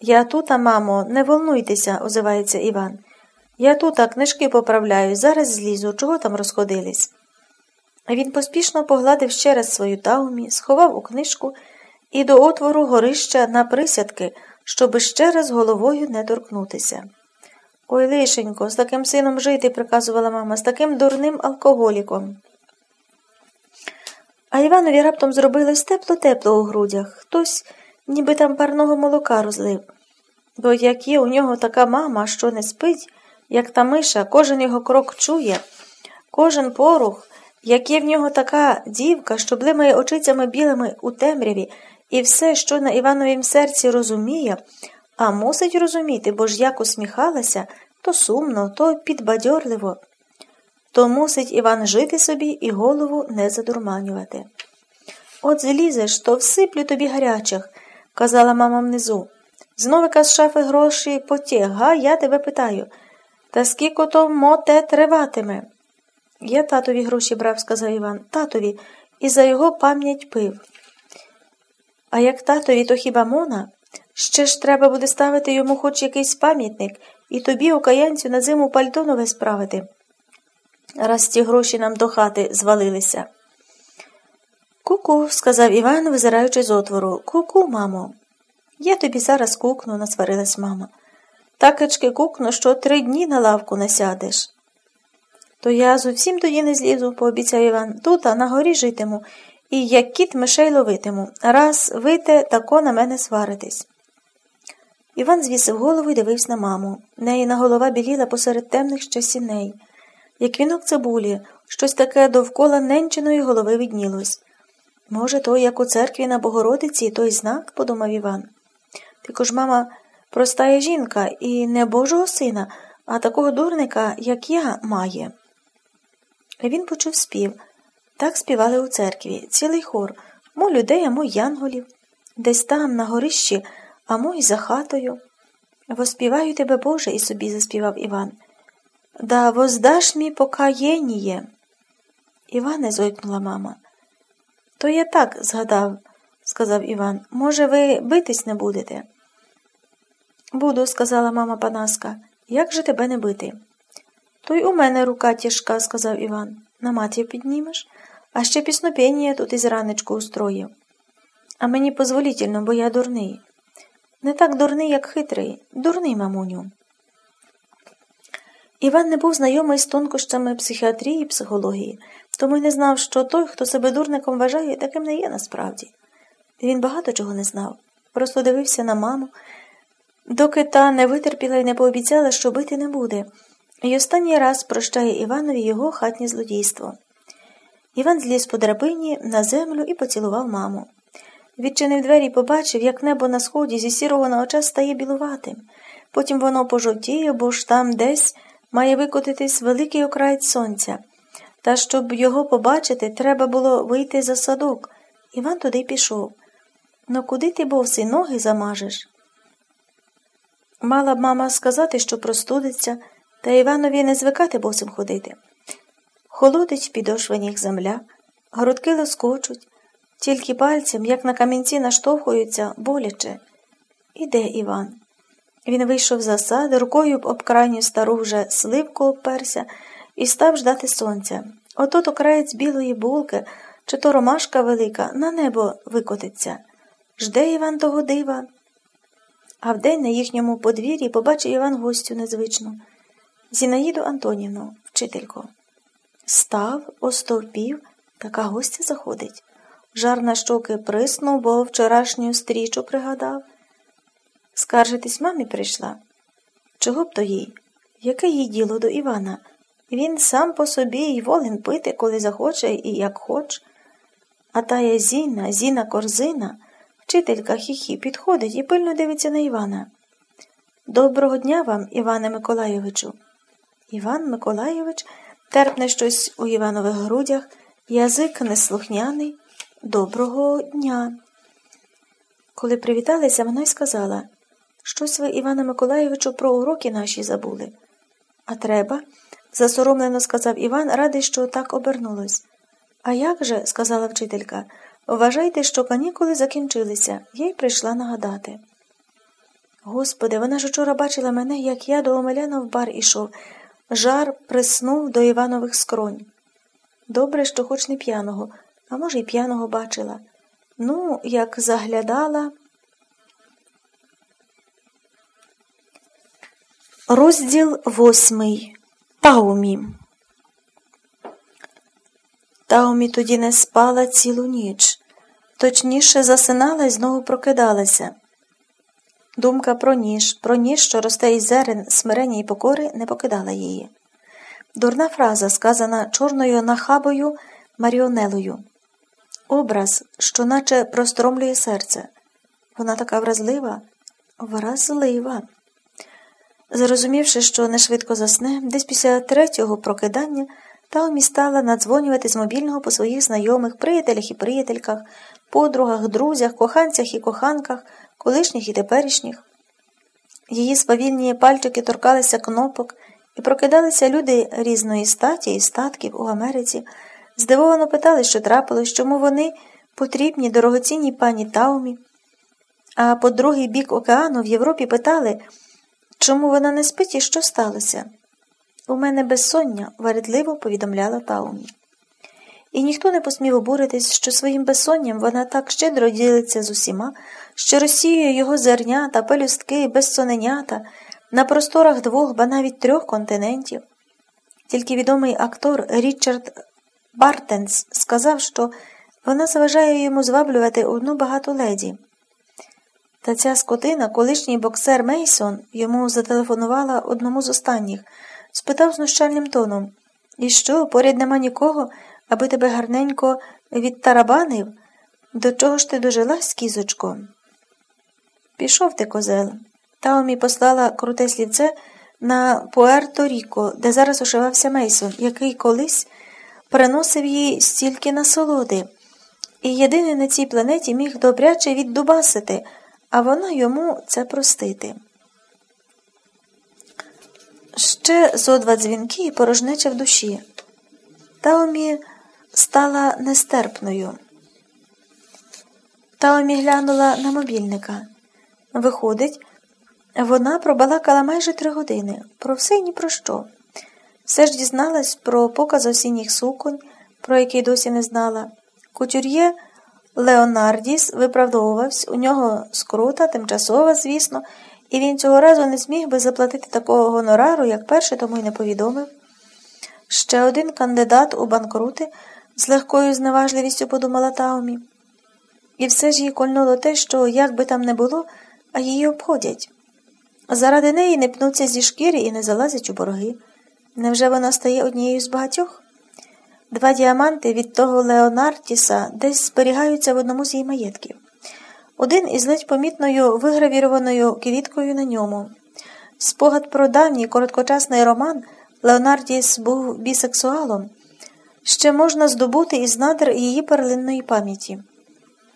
Я тута, мамо, не волнуйтеся, озивається Іван. Я тута книжки поправляю, зараз злізу, чого там розходились. Він поспішно погладив ще раз свою таумі, сховав у книжку і до отвору горища на присядки, щоби ще раз головою не торкнутися. Ой, лишенько, з таким сином жити, приказувала мама, з таким дурним алкоголіком. А Іванові раптом зробилось тепло-тепло у грудях. Хтось ніби там парного молока розлив. Бо як є у нього така мама, що не спить, як та миша, кожен його крок чує, кожен порух, як є в нього така дівка, що блимає очицями білими у темряві, і все, що на Івановім серці розуміє, а мусить розуміти, бо ж як усміхалася, то сумно, то підбадьорливо. То мусить Іван жити собі і голову не задурманювати. От злізеш, то всиплю тобі гарячих, казала мама внизу. Зновика з шафи гроші потяг, га, я тебе питаю. Та скільки то моте триватиме? Я татові гроші брав, сказав Іван, татові, і за його пам'ять пив. А як татові, то хіба мона? Ще ж треба буде ставити йому хоч якийсь пам'ятник, і тобі, окаянцю, на зиму пальто нове справити. Раз ті гроші нам до хати звалилися. Ку-ку, сказав Іван, визираючи з отвору. Ку-ку, мамо. Я тобі зараз кукну, насварилась мама. Такечки кукну, що три дні на лавку не сядеш. То я зовсім тоді не злізу, пообіцяв Іван. Тут, а на горі житиму, і як кіт мишей ловитиму. Раз вите, тако на мене сваритись. Іван звісив голову і дивився на маму. Неїна голова біліла посеред темних ще сіней. Як вінок цибулі, щось таке довкола ненченої голови виднілось. Може, той, як у церкві на Богородиці, той знак, подумав Іван. Тільки ж мама простая жінка і не Божого сина, а такого дурника, як я, має. Він почув спів. Так співали у церкві, цілий хор, мо людей, а мо янголів, десь там, на горищі, а мо й за хатою. Воспіваю тебе, Боже, і собі заспівав Іван. Да воздаш мі покаєніє. Іване, зойкнула мама. То я так згадав, сказав Іван. Може, ви битись не будете? Буду, сказала мама Панаска. Як же тебе не бити? То й у мене рука тяжка, сказав Іван. На матір піднімеш, а ще піснопєння тут із ранечку устроїв. А мені позволітельно, бо я дурний. Не так дурний, як хитрий, дурний, мамуню. Іван не був знайомий з тонкощами психіатрії і психології, тому й не знав, що той, хто себе дурником вважає, таким не є насправді. Він багато чого не знав, просто дивився на маму, доки та не витерпіла і не пообіцяла, що бити не буде, і останній раз прощає Іванові його хатнє злодійство. Іван зліз по драбині на землю і поцілував маму. Відчинив двері і побачив, як небо на сході зі сірого на очах стає білуватим. Потім воно пожовтіє, бо ж там десь має викотитись великий окраєць сонця. Та щоб його побачити, треба було вийти за садок. Іван туди пішов. Ну куди ти бовси ноги замажеш? Мала б мама сказати, що простудиться, та Іванові не звикати босим ходити. Холодить підошваніг земля, грудки лоскочуть, тільки пальцем, як на камінці наштовхуються, боляче. Іде Іван. Він вийшов за сад, рукою об крайню стару вже сливку обперся і став ждати сонця. Ото то краєць білої булки, чи то ромашка велика, на небо викотиться. Жде Іван того дива. А вдень на їхньому подвір'ї побачив Іван гостю незвичну Зінаїду Антонівну, вчительку. Став, остовпів, така гостя заходить. Жар на щоки приснув, бо вчорашню стрічу пригадав. Скаржитись мамі прийшла. Чого б то їй? Яке їй діло до Івана? Він сам по собі й волен пити, коли захоче і як хоч. А тая Зіна, Зіна корзина, вчителька хіхі, підходить і пильно дивиться на Івана. Доброго дня вам, Іване Миколайовичу. Іван Миколайович терпне щось у Іванових грудях, язик неслухняний. Доброго дня. Коли привіталися, вона й сказала Щось ви, Івана Миколайовичу, про уроки наші забули. А треба, засоромлено сказав Іван, радий, що так обернулось. А як же, сказала вчителька, вважайте, що канікули закінчилися, я й прийшла нагадати. Господи, вона ж учора бачила мене, як я до Омеляна в бар ішов. Жар приснув до Іванових скронь. Добре, що хоч не п'яного, а може, й п'яного бачила. Ну, як заглядала. Розділ восьмий. Таумі. Таумі тоді не спала цілу ніч, точніше засинала і знову прокидалася. Думка про ніж, про ніж, що росте із зерен, смирення і покори, не покидала її. Дурна фраза, сказана чорною нахабою маріонелою. Образ, що наче простромлює серце. Вона така вразлива, вразлива. Зрозумівши, що не швидко засне, десь після третього прокидання Таумі стала надзвонювати з мобільного по своїх знайомих, приятелях і приятельках, подругах, друзях, коханцях і коханках, колишніх і теперішніх. Її сповільні пальчики торкалися кнопок, і прокидалися люди різної статі і статків у Америці, здивовано питали, що трапилось, чому вони потрібні дорогоцінній пані Таумі. А по другий бік океану в Європі питали, чому вона не спить і що сталося. У мене безсоння, вередливо повідомляла Таумі. І ніхто не посмів обуритись, що своїм безсонням вона так щедро ділиться з усіма, що розсіює його зернята, пелюстки, безсоненята на просторах двох, ба навіть трьох континентів. Тільки відомий актор Річард Бартенс сказав, що вона заважає йому зваблювати одну багату леді. Та ця скотина, колишній боксер Мейсон, йому зателефонувала одному з останніх, спитав знущальним тоном І що, поряд нема нікого, аби тебе гарненько відтарабанив? До чого ж ти дожилась, кізочко? Пішов ти, козел. Таомі послала круте слівце на Пуерто Ріко, де зараз ошивався Мейсон, який колись приносив їй стільки насолоди, і єдиний на цій планеті міг добряче віддубасити, а вона йому це простити. Ще зо два дзвінки і порожнеча в душі. Таомі стала нестерпною. Таомі глянула на мобільника. Виходить, вона пробалакала майже три години, про все і ні про що. Все ж дізналась про показ осінніх суконь, про який досі не знала. Кутюр'є Леонардіс виправдовувався, у нього скрута, тимчасова, звісно, і він цього разу не зміг би заплатити такого гонорару, як перший, тому й не повідомив. Ще один кандидат у банкрути з легкою зневажливістю подумала Таумі. І все ж їй кольнуло те, що, як би там не було, а її обходять. Заради неї не пнуться зі шкіри і не залазять у борги. Невже вона стає однією з багатьох? Два діаманти від того Леонартіса десь зберігаються в одному з її маєтків. Один із ледь помітною вигравірованою квіткою на ньому. Спогад про давній короткочасний роман Леонардіс був бісексуалом, ще можна здобути із надр її перлинної пам'яті.